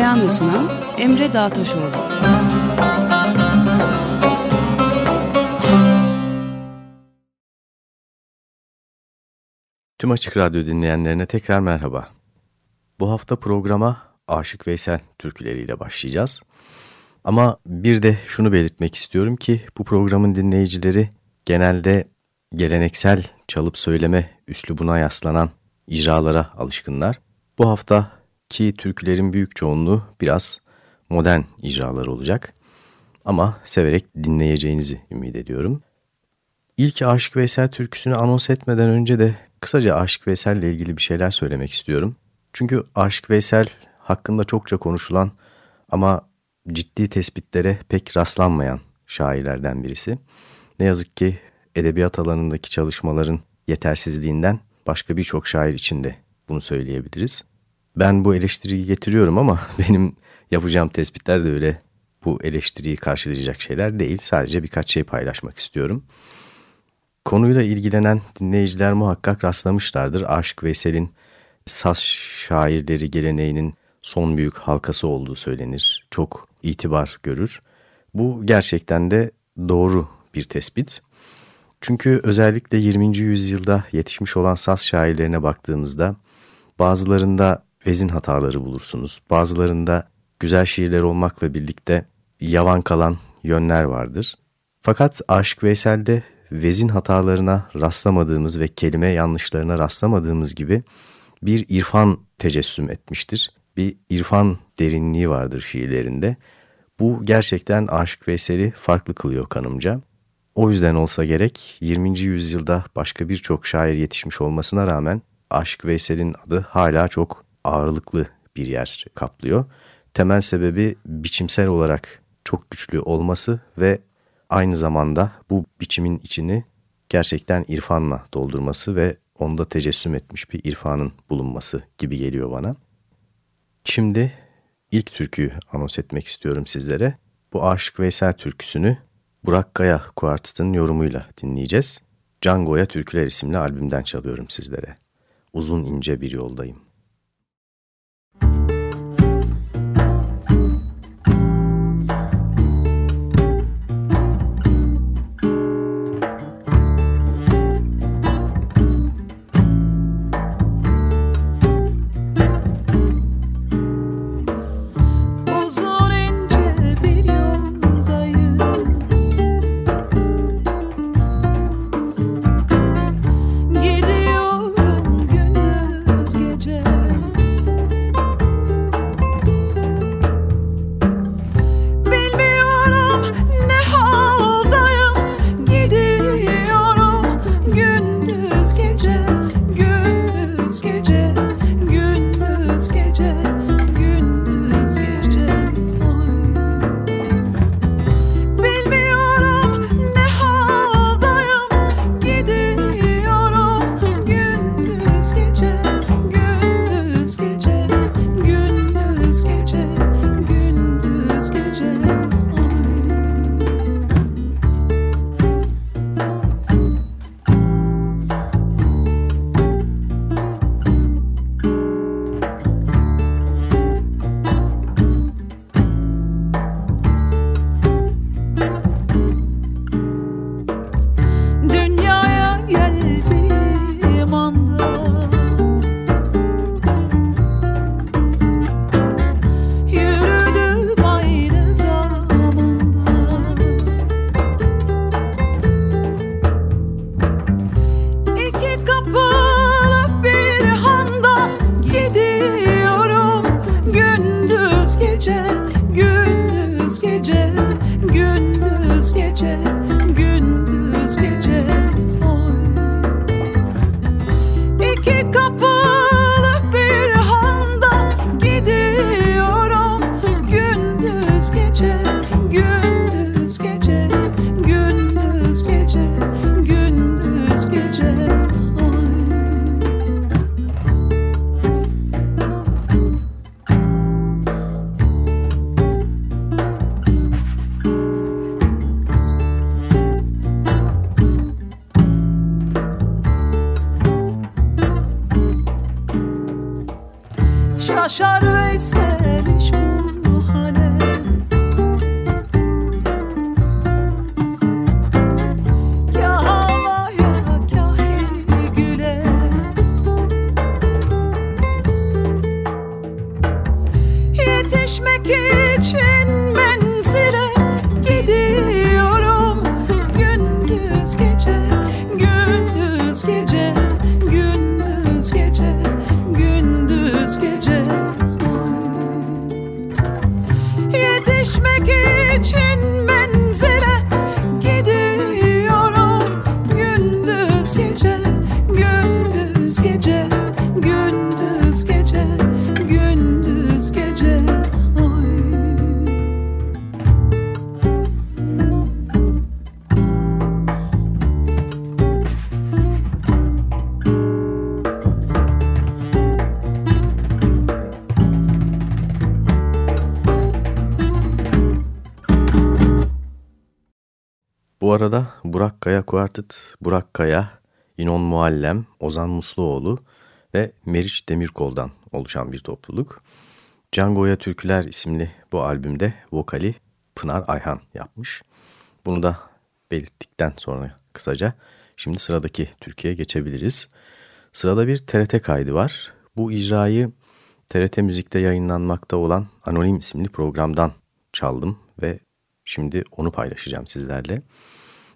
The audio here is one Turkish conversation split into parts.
Hazırlayan ve sunan Emre Dağtaşoğlu. Tüm Açık Radyo dinleyenlerine tekrar merhaba. Bu hafta programa Aşık Veysel türküleriyle başlayacağız. Ama bir de şunu belirtmek istiyorum ki bu programın dinleyicileri genelde geleneksel çalıp söyleme üslubuna yaslanan icralara alışkınlar. Bu hafta ki türkülerin büyük çoğunluğu biraz modern icralar olacak. Ama severek dinleyeceğinizi ümit ediyorum. İlk Aşık Veysel türküsünü anons etmeden önce de kısaca Aşık Veysel ile ilgili bir şeyler söylemek istiyorum. Çünkü Aşık Veysel hakkında çokça konuşulan ama ciddi tespitlere pek rastlanmayan şairlerden birisi. Ne yazık ki edebiyat alanındaki çalışmaların yetersizliğinden başka birçok şair için de bunu söyleyebiliriz. Ben bu eleştiriyi getiriyorum ama benim yapacağım tespitler de öyle bu eleştiriyi karşılayacak şeyler değil. Sadece birkaç şey paylaşmak istiyorum. Konuyla ilgilenen dinleyiciler muhakkak rastlamışlardır. Aşık Veysel'in Saz şairleri geleneğinin son büyük halkası olduğu söylenir. Çok itibar görür. Bu gerçekten de doğru bir tespit. Çünkü özellikle 20. yüzyılda yetişmiş olan saz şairlerine baktığımızda bazılarında vezin hataları bulursunuz. Bazılarında güzel şiirler olmakla birlikte yavan kalan yönler vardır. Fakat Aşık Veysel'de vezin hatalarına rastlamadığımız ve kelime yanlışlarına rastlamadığımız gibi bir irfan tecessüm etmiştir. Bir irfan derinliği vardır şiirlerinde. Bu gerçekten Aşık Veysel'i farklı kılıyor kanımca. O yüzden olsa gerek 20. yüzyılda başka birçok şair yetişmiş olmasına rağmen Aşık Veysel'in adı hala çok ağırlıklı bir yer kaplıyor. Temel sebebi biçimsel olarak çok güçlü olması ve aynı zamanda bu biçimin içini gerçekten irfanla doldurması ve onda tecessüm etmiş bir irfanın bulunması gibi geliyor bana. Şimdi ilk türküyü anons etmek istiyorum sizlere. Bu Aşık Veysel türküsünü Burak Kaya Kuartet'in yorumuyla dinleyeceğiz. Cango'ya Türküler isimli albümden çalıyorum sizlere. Uzun ince bir yoldayım. Burak Kaya, İnon Muallem, Ozan Musluoğlu ve Meriç Demirkol'dan oluşan bir topluluk. Django'ya Türküler isimli bu albümde vokali Pınar Ayhan yapmış. Bunu da belirttikten sonra kısaca şimdi sıradaki Türkiye'ye geçebiliriz. Sırada bir TRT kaydı var. Bu icrayı TRT Müzik'te yayınlanmakta olan Anonim isimli programdan çaldım ve şimdi onu paylaşacağım sizlerle.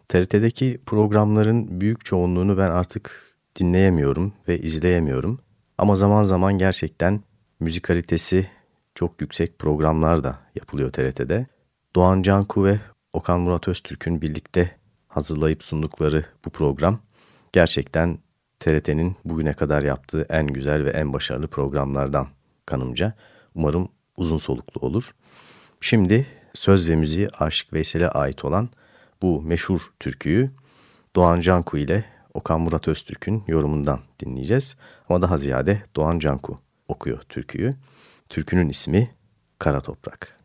TRT'deki programların büyük çoğunluğunu ben artık dinleyemiyorum ve izleyemiyorum. Ama zaman zaman gerçekten müzikalitesi çok yüksek programlar da yapılıyor TRT'de. Doğan Canku ve Okan Murat Öztürk'ün birlikte hazırlayıp sundukları bu program gerçekten TRT'nin bugüne kadar yaptığı en güzel ve en başarılı programlardan kanımca. Umarım uzun soluklu olur. Şimdi söz ve müziği Aşık Veysel'e ait olan bu meşhur türküyü Doğan Canku ile Okan Murat Öztürk'ün yorumundan dinleyeceğiz. Ama daha ziyade Doğan Canku okuyor türküyü. Türkünün ismi Kara Toprak.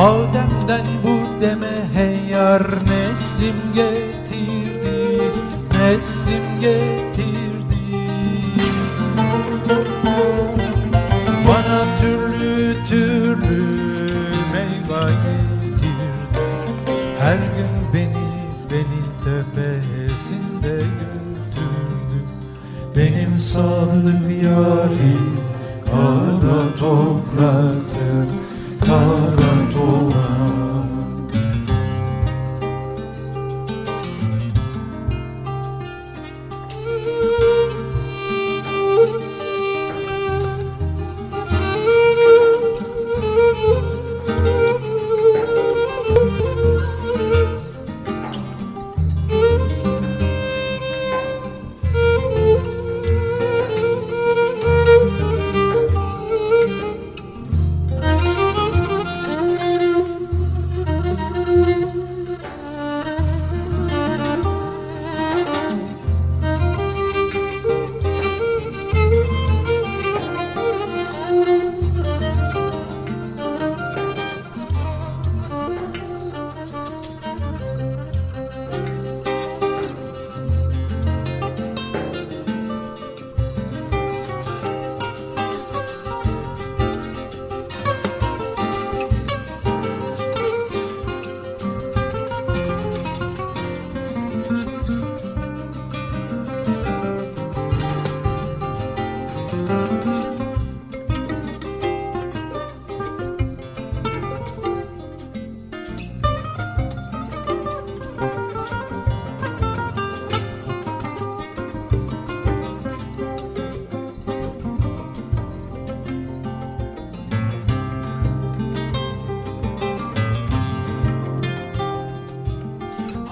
Adem'den bu deme hey yar neslim getirdi Neslim getirdi. Bana türlü türlü meyve getirdi. Her gün beni beni tepesinde götürdü. Benim sadık yarim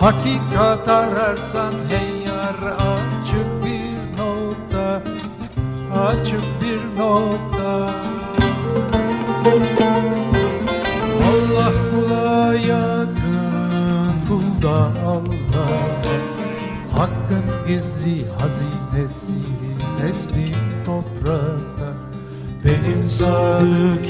Hakikat ararsan hey yar açık bir nokta Açık bir nokta. Allah kula yakın kulda Allah. Hakkın gizli hazinesi neslim toprakta. Benim sadık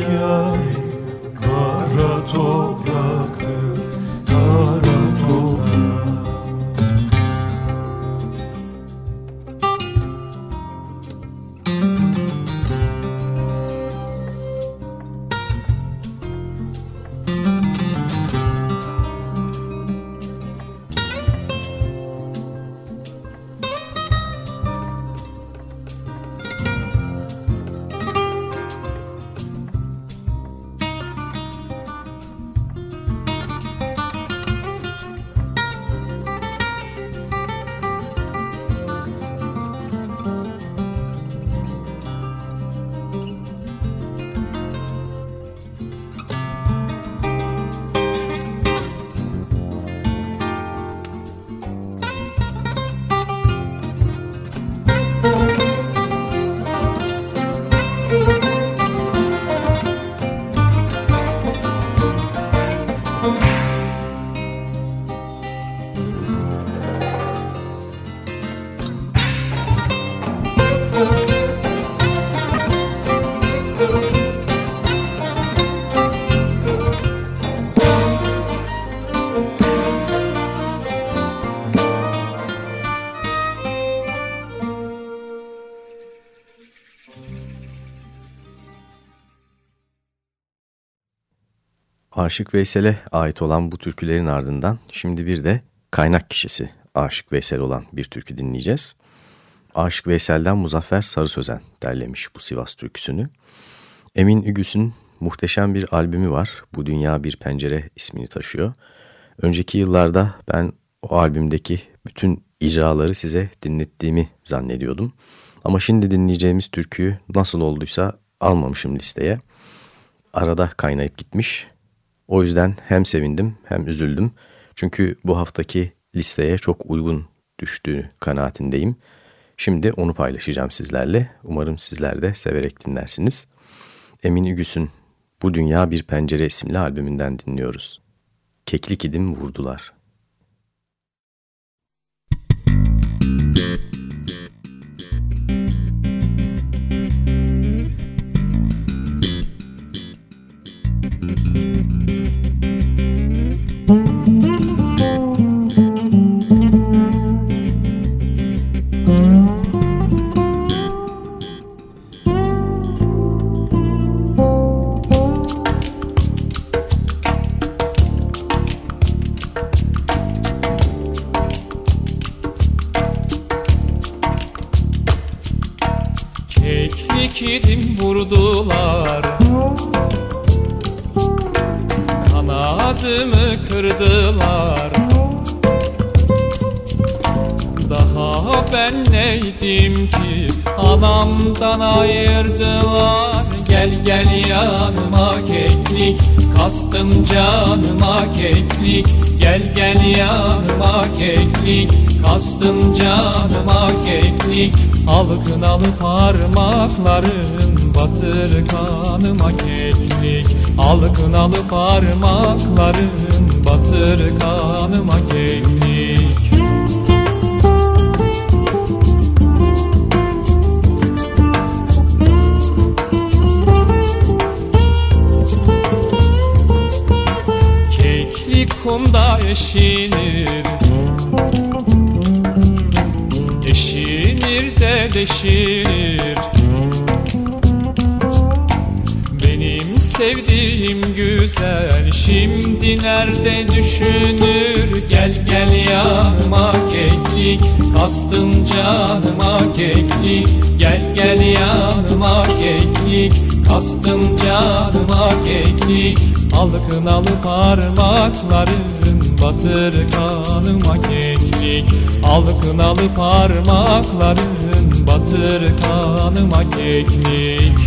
Aşık Veysel'e ait olan bu türkülerin ardından şimdi bir de kaynak kişisi Aşık Veysel olan bir türkü dinleyeceğiz. Aşık Veysel'den Muzaffer Sarı Sözen derlemiş bu Sivas türküsünü. Emin Ügüs'ün muhteşem bir albümü var. Bu Dünya Bir Pencere ismini taşıyor. Önceki yıllarda ben o albümdeki bütün icraları size dinlettiğimi zannediyordum. Ama şimdi dinleyeceğimiz türküyü nasıl olduysa almamışım listeye. Arada kaynayıp gitmiş. O yüzden hem sevindim hem üzüldüm. Çünkü bu haftaki listeye çok uygun düştüğü kanaatindeyim. Şimdi onu paylaşacağım sizlerle. Umarım sizler de severek dinlersiniz. Emin Ügüs'ün Bu Dünya Bir Pencere isimli albümünden dinliyoruz. Keklik idim vurdular. İdim vurdular. Kanadımı kırdılar. Daha ben neydim ki? Anamdan ayırdılar. Gel gel yanıma keklik. Kastın canıma keklik. Gel gel yanıma keklik. Kastın canıma keklik Al kınalı parmakların Batır kanıma keklik Al kınalı parmakların Batır kanıma keklik Keklik kumda eşinir Eşinir de deşinir Benim sevdiğim güzel Şimdi nerede düşünür? Gel gel yanıma keklik Kastın canıma keklik. Gel gel yanıma keklik Kastın canıma keklik. Al kınalı parmakların Batır kanıma keklik Al kınalı parmakların Batır kanıma keklik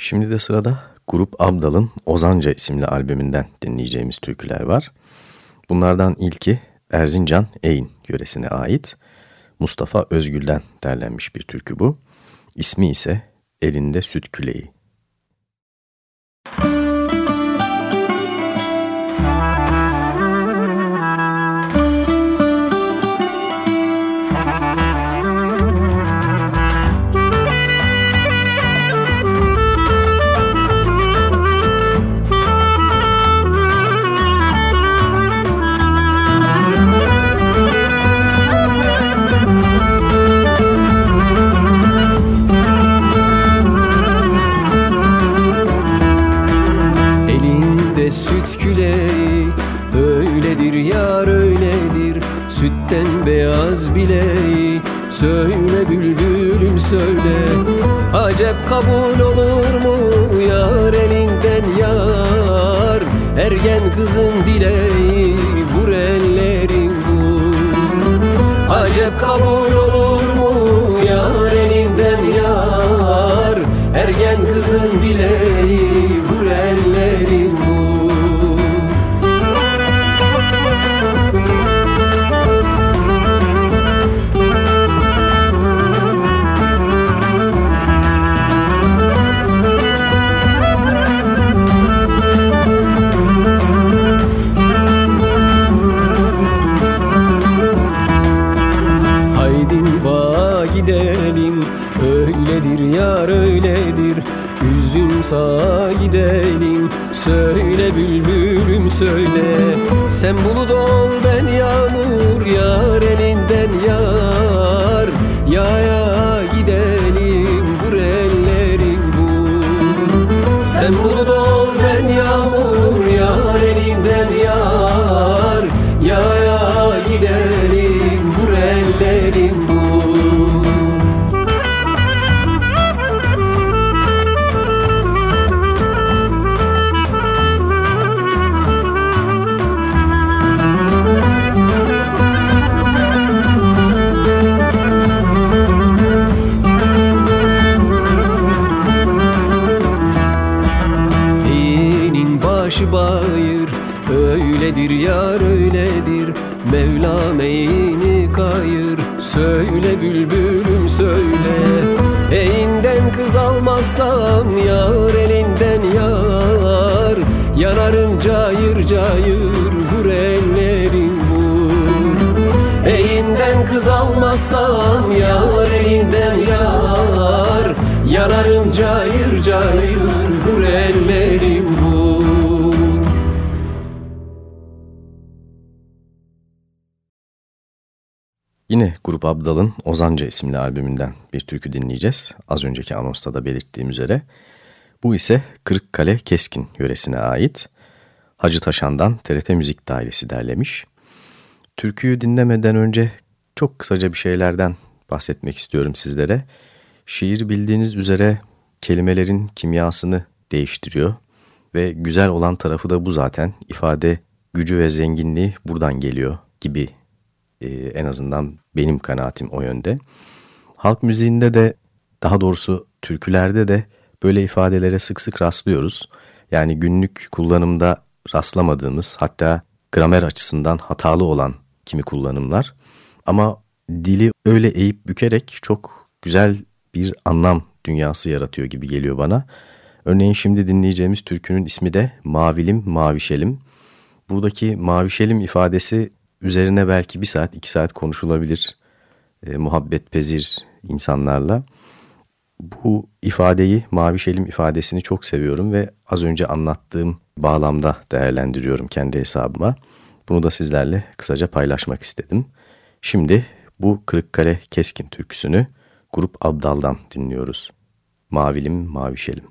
Şimdi de sırada Grup Abdal'ın Ozanca isimli albümünden dinleyeceğimiz türküler var. Bunlardan ilki Erzincan Eyn yöresine ait Mustafa Özgül'den derlenmiş bir türkü bu. İsmi ise Elinde Süt Küleği. Ergen kızın isimli albümünden bir türkü dinleyeceğiz. Az önceki anonsta da belirttiğim üzere. Bu ise Kırıkkale Keskin yöresine ait. Hacı Taşan'dan TRT Müzik Dairesi derlemiş. Türküyü dinlemeden önce çok kısaca bir şeylerden bahsetmek istiyorum sizlere. Şiir bildiğiniz üzere kelimelerin kimyasını değiştiriyor ve güzel olan tarafı da bu zaten. İfade gücü ve zenginliği buradan geliyor gibi ee, en azından benim kanaatim o yönde. Halk müziğinde de daha doğrusu türkülerde de böyle ifadelere sık sık rastlıyoruz. Yani günlük kullanımda rastlamadığımız hatta gramer açısından hatalı olan kimi kullanımlar. Ama dili öyle eğip bükerek çok güzel bir anlam dünyası yaratıyor gibi geliyor bana. Örneğin şimdi dinleyeceğimiz türkünün ismi de Mavilim Mavişelim. Buradaki Mavişelim ifadesi üzerine belki bir saat iki saat konuşulabilir e, muhabbet pezir insanlarla. Bu ifadeyi Mavişelim ifadesini çok seviyorum ve az önce anlattığım bağlamda değerlendiriyorum kendi hesabıma. Bunu da sizlerle kısaca paylaşmak istedim. Şimdi bu Kırıkkale Keskin türküsünü Grup Abdal'dan dinliyoruz. Mavilim Mavişelim.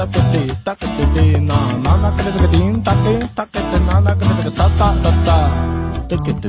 takete takete na na na kete tin take takete na na kete ta ta ta ta takete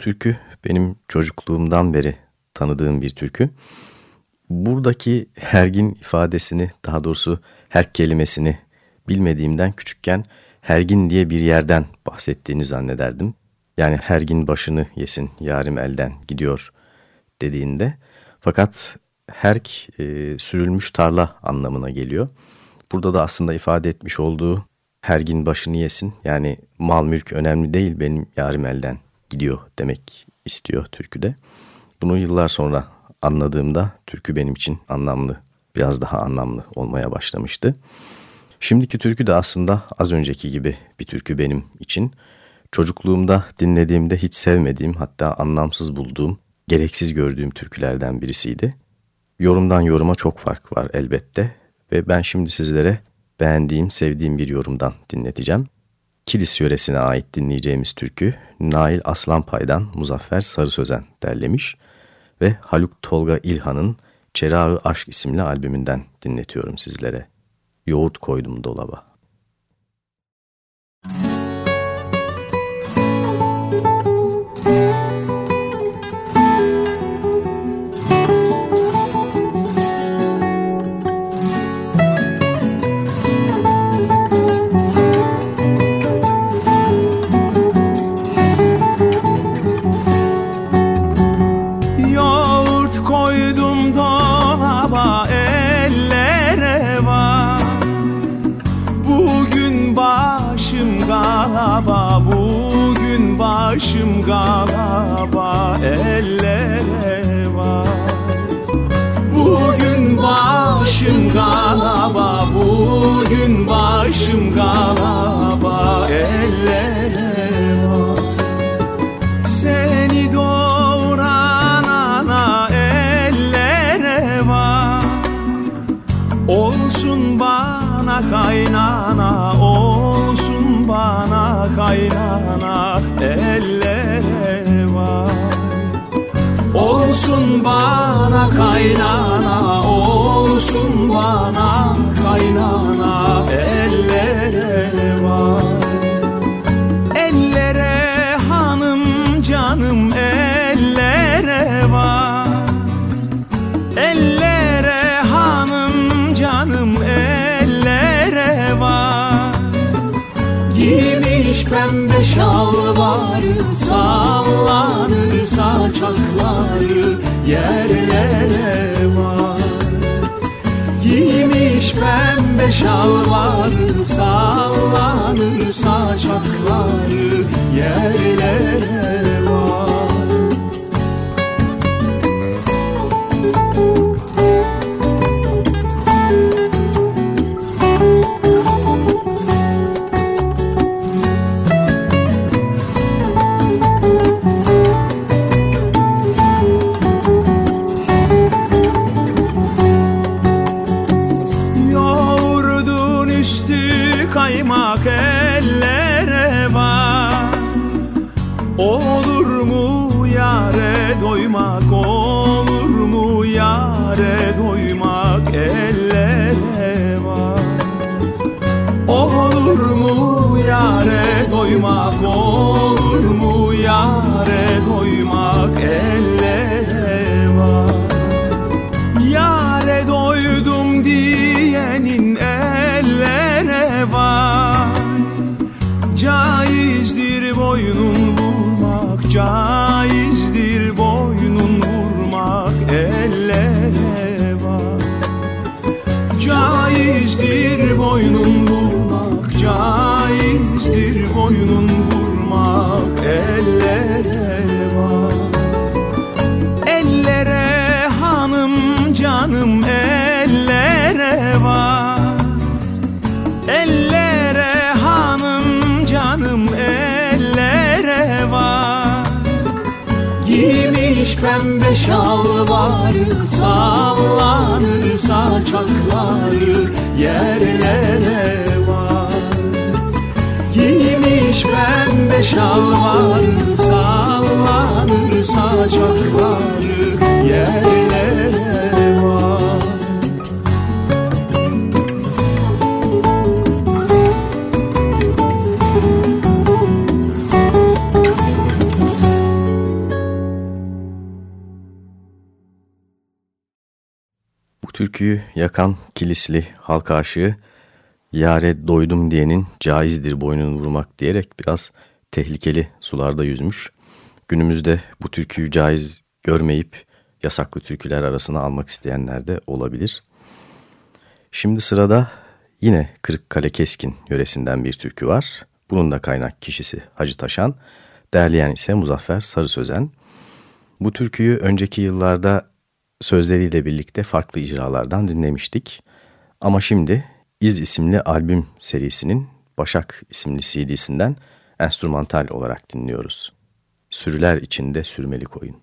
türkü benim çocukluğumdan beri tanıdığım bir türkü. Buradaki hergin ifadesini daha doğrusu her kelimesini bilmediğimden küçükken hergin diye bir yerden bahsettiğini zannederdim. Yani hergin başını yesin yarim elden gidiyor dediğinde. Fakat herk e, sürülmüş tarla anlamına geliyor. Burada da aslında ifade etmiş olduğu hergin başını yesin yani mal mülk önemli değil benim yarim elden gidiyor demek istiyor türküde. Bunu yıllar sonra anladığımda türkü benim için anlamlı, biraz daha anlamlı olmaya başlamıştı. Şimdiki türkü de aslında az önceki gibi bir türkü benim için. Çocukluğumda dinlediğimde hiç sevmediğim hatta anlamsız bulduğum, gereksiz gördüğüm türkülerden birisiydi. Yorumdan yoruma çok fark var elbette ve ben şimdi sizlere beğendiğim, sevdiğim bir yorumdan dinleteceğim. Kilis yöresine ait dinleyeceğimiz türkü Nail Aslanpay'dan Muzaffer Sarı Sözen derlemiş ve Haluk Tolga İlhan'ın Çerağı Aşk isimli albümünden dinletiyorum sizlere. Yoğurt koydum dolaba. Yoğurt Olsun bana kaynana Olsun bana kaynana Ellere var. Ellere hanım canım ellere var. Ellere hanım canım ellere var. Giymiş pembe şalvarı sallanır saçakları yerlere var. Giymiş pembe şalvarı sallanır saçakları yerlere var şalvarı sallanır saçakları yerlere var. Giymiş pembe şalvarı sallanır saçakları yerlere türküyü yakan kilisli halk aşığı Yare doydum diyenin caizdir boynunu vurmak diyerek biraz tehlikeli sularda yüzmüş. Günümüzde bu türküyü caiz görmeyip yasaklı türküler arasına almak isteyenler de olabilir. Şimdi sırada yine Kırıkkale Keskin yöresinden bir türkü var. Bunun da kaynak kişisi Hacı Taşan, derleyen ise Muzaffer Sarı Sözen. Bu türküyü önceki yıllarda sözleriyle birlikte farklı icralardan dinlemiştik. Ama şimdi İz isimli albüm serisinin Başak isimli CD'sinden enstrümantal olarak dinliyoruz. Sürüler içinde sürmeli koyun.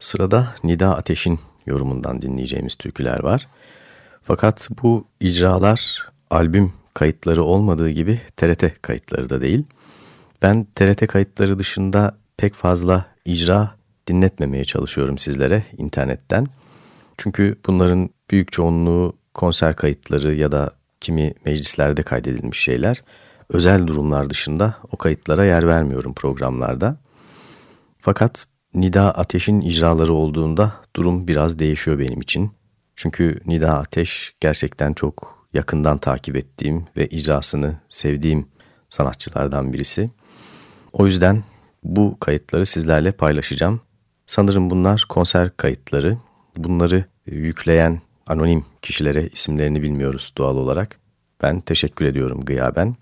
Sırada Nida Ateş'in yorumundan dinleyeceğimiz türküler var. Fakat bu icralar albüm kayıtları olmadığı gibi TRT kayıtları da değil. Ben TRT kayıtları dışında pek fazla icra dinletmemeye çalışıyorum sizlere internetten. Çünkü bunların büyük çoğunluğu konser kayıtları ya da kimi meclislerde kaydedilmiş şeyler. Özel durumlar dışında o kayıtlara yer vermiyorum programlarda. Fakat Nida Ateş'in icraları olduğunda durum biraz değişiyor benim için. Çünkü Nida Ateş gerçekten çok yakından takip ettiğim ve icrasını sevdiğim sanatçılardan birisi. O yüzden bu kayıtları sizlerle paylaşacağım. Sanırım bunlar konser kayıtları. Bunları yükleyen anonim kişilere isimlerini bilmiyoruz doğal olarak. Ben teşekkür ediyorum gıyaben.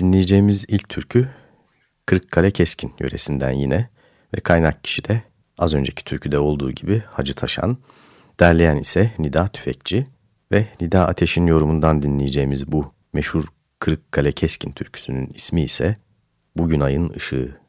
Dinleyeceğimiz ilk türkü Kırıkkale Keskin yöresinden yine ve kaynak kişi de az önceki türküde olduğu gibi Hacı Taşan. Derleyen ise Nida Tüfekçi ve Nida Ateş'in yorumundan dinleyeceğimiz bu meşhur Kırıkkale Keskin türküsünün ismi ise Bugün Ayın Işığı.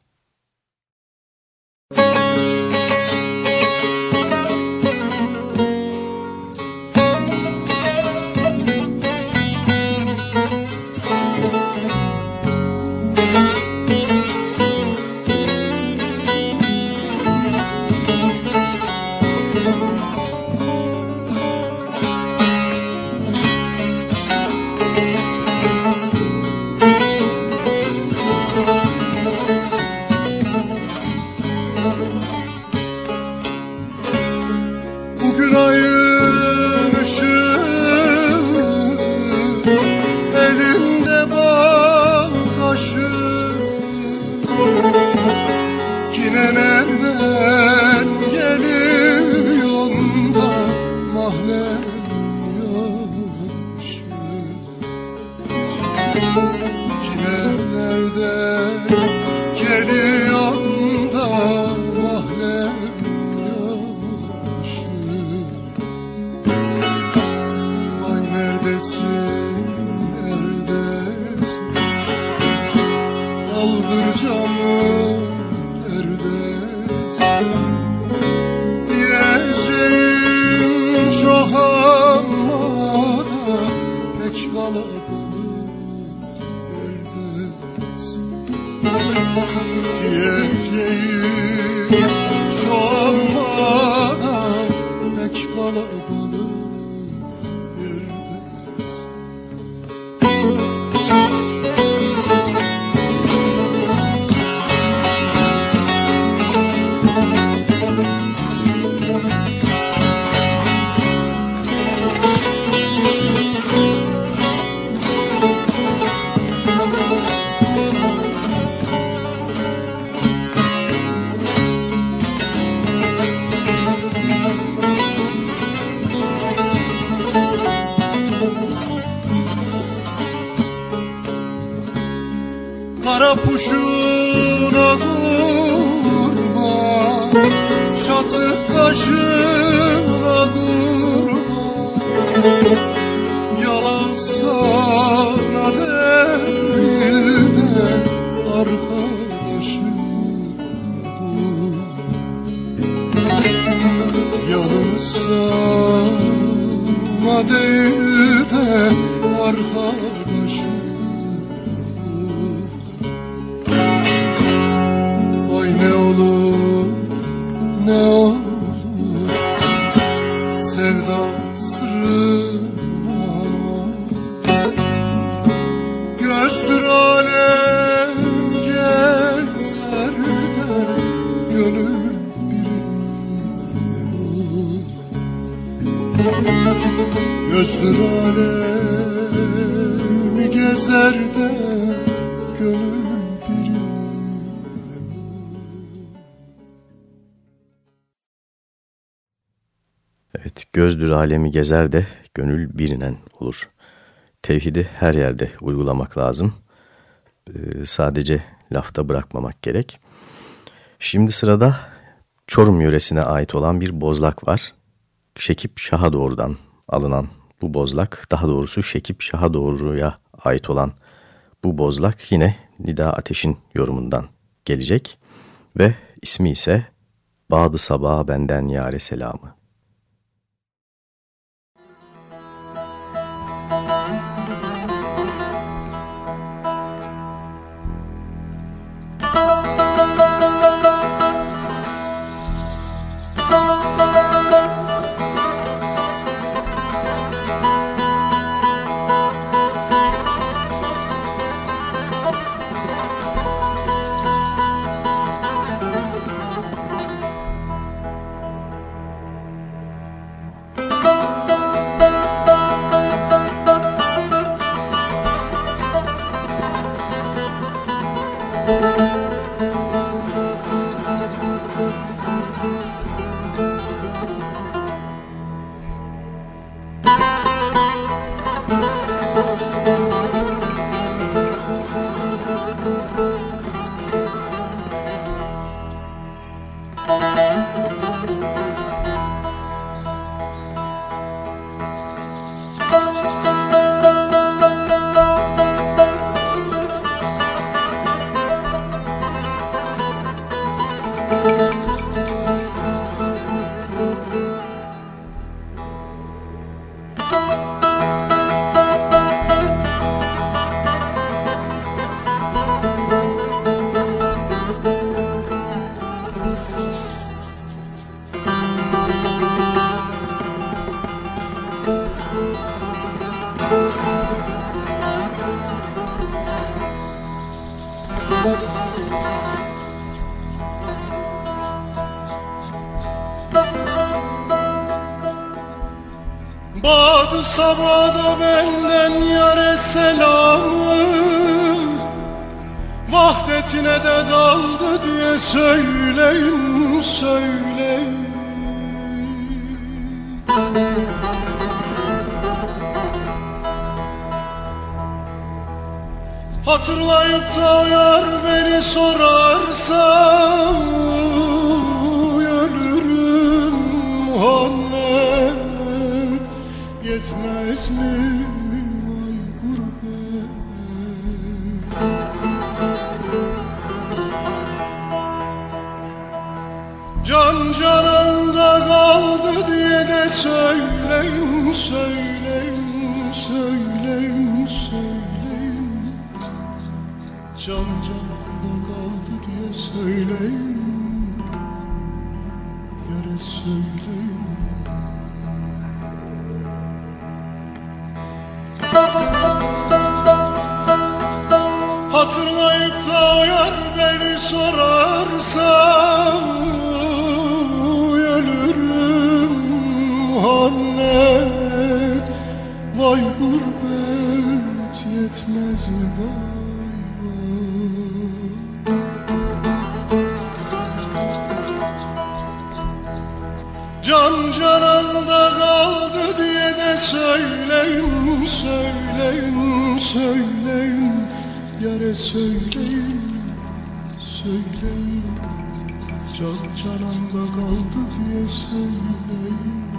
Yalan sana değil de arkadaşım olur Yalan sana değil de gözdür alemi gezer de gönül birinen olur. Tevhidi her yerde uygulamak lazım. Ee, sadece lafta bırakmamak gerek. Şimdi sırada Çorum yöresine ait olan bir bozlak var. Şekip Şah'a doğrudan alınan bu bozlak, daha doğrusu Şekip Şah'a doğruya ait olan bu bozlak yine Nida Ateş'in yorumundan gelecek ve ismi ise Bağdı sabah benden yare selamı. Söyleyin söyleyin. Hatırlayıp da uyar beni sorarsan Ölürüm Muhammed Yetmez mi söyleyin söyleyin söyleyin söyleyin. Can cananda kaldı diye söyleyin. Yere söyleyin. Hatırlayıp da uyar beni sorarsan yetmez vay. Can cananda kaldı diye de söyleyin, söyleyin, söyleyin. Yare söyleyin, söyleyin. Can cananda kaldı diye söyleyin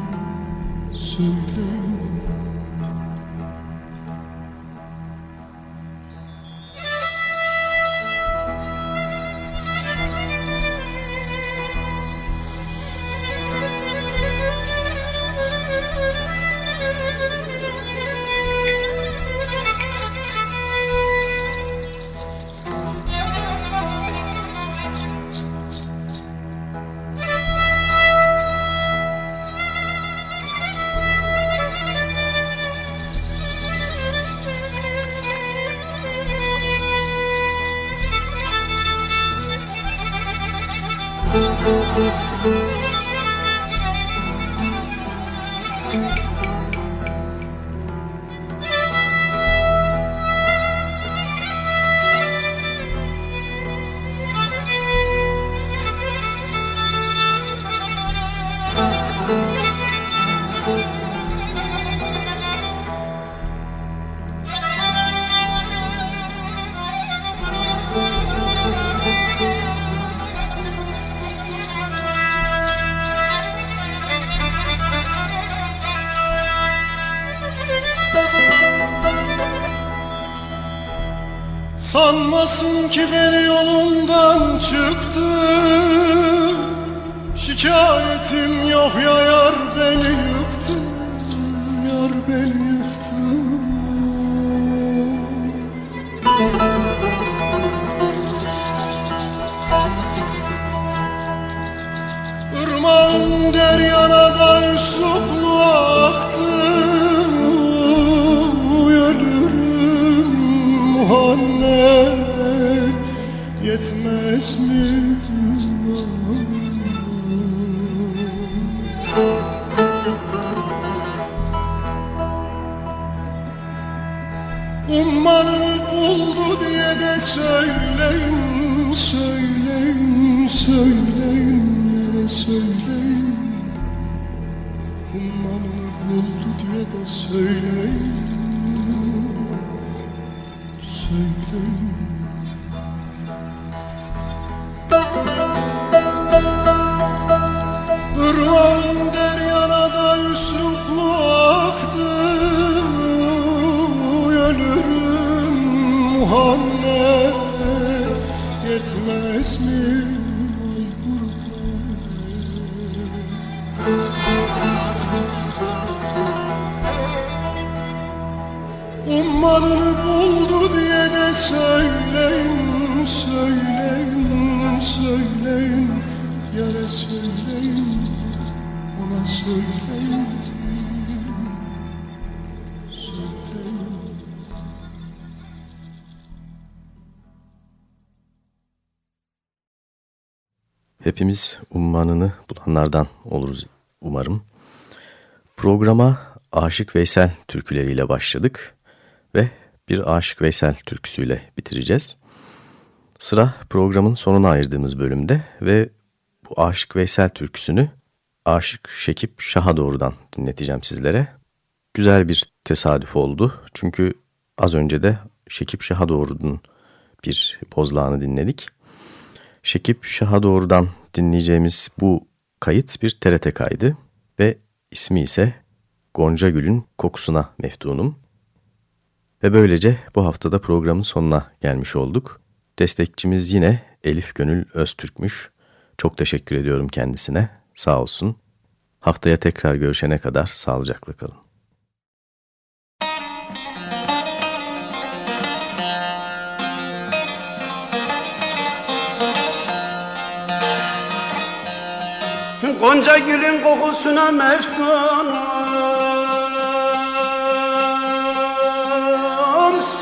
Sanmasın ki beni yolundan çıktı. Şikayetim yok ya Söyleyin, yere söyleyin. Ummanını buldu diye de Söyleyin Hepimiz ummanını bulanlardan oluruz umarım. Programa Aşık Veysel türküleriyle başladık ve bir Aşık Veysel türküsüyle bitireceğiz. Sıra programın sonuna ayırdığımız bölümde ve bu Aşık Veysel türküsünü Aşık Şekip Şah'a doğrudan dinleteceğim sizlere. Güzel bir tesadüf oldu çünkü az önce de Şekip Şah'a doğrudan bir bozlağını dinledik. Şekip Şah'a doğrudan dinleyeceğimiz bu kayıt bir TRT kaydı ve ismi ise Gonca Gül'ün kokusuna meftunum. Ve böylece bu haftada programın sonuna gelmiş olduk. Destekçimiz yine Elif Gönül Öztürk'müş. Çok teşekkür ediyorum kendisine. Sağ olsun. Haftaya tekrar görüşene kadar sağlıcakla kalın. Gonca gülün kokusuna meftunum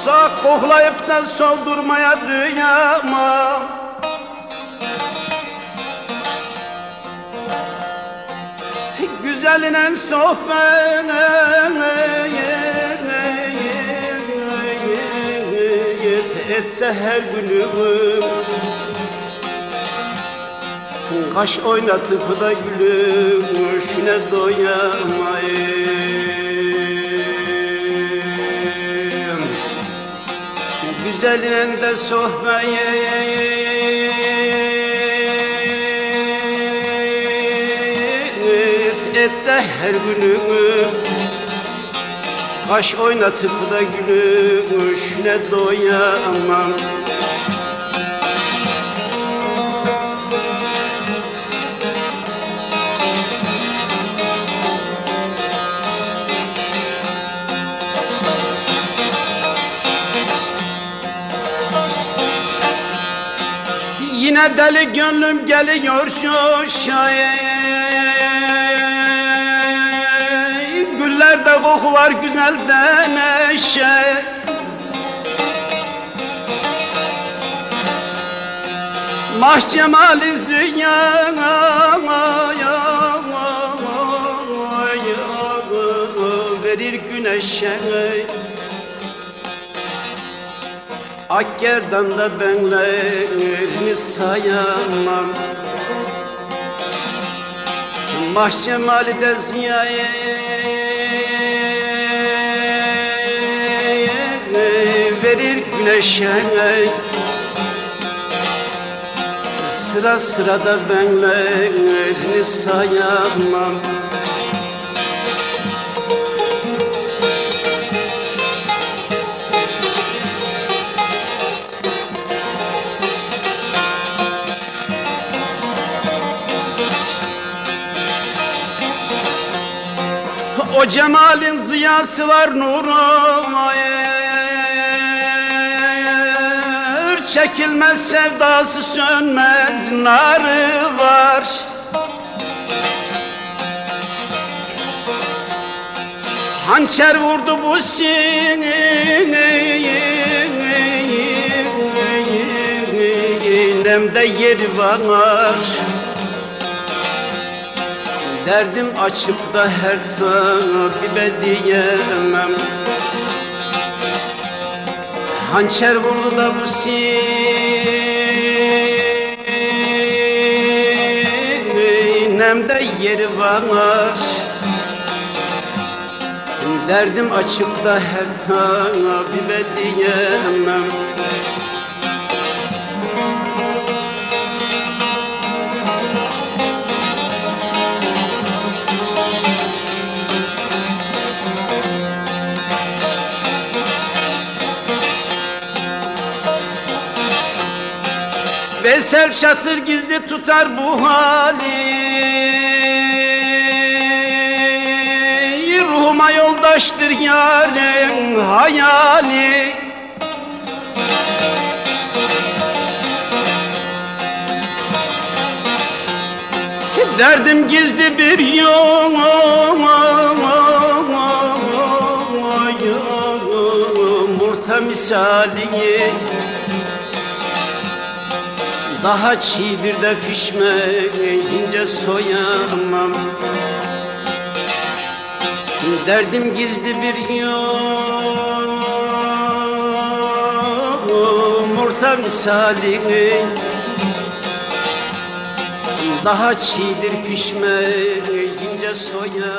Sak koklayıp da soldurmaya kıyamam Güzeline sohbet etse her günüm Kaş oynatıp da gülüşüne doyamayım Güzeline de sohbet etse her günüm Kaş oynatıp da gülüşüne doyamam Yine deli gönlüm geliyor şu şahin Güllerde koku var güzelden eşe Mah cemali verir güneşe Akkerdan da benlerini sayamam. Mahcemali de ziyaya verir güneşe. Sıra sıra da benlerini sayamam cemalin ziyası var nurum Çekilmez sevdası sönmez narı var Hançer vurdu bu sinemde yeri var Derdim açıp da her tabibe diyemem. Hançer vurdu da bu sinemde yeri var. Derdim açıp da her tabibe diyemem Veysel şatır gizli tutar bu hali. Ruhuma yoldaştır yarın hayali. Derdim gizli bir yol. Murta misali daha çiğdir de pişmeyince soyamam. Derdim gizli bir yol Murta misali Daha çiğdir pişmeyince soyamam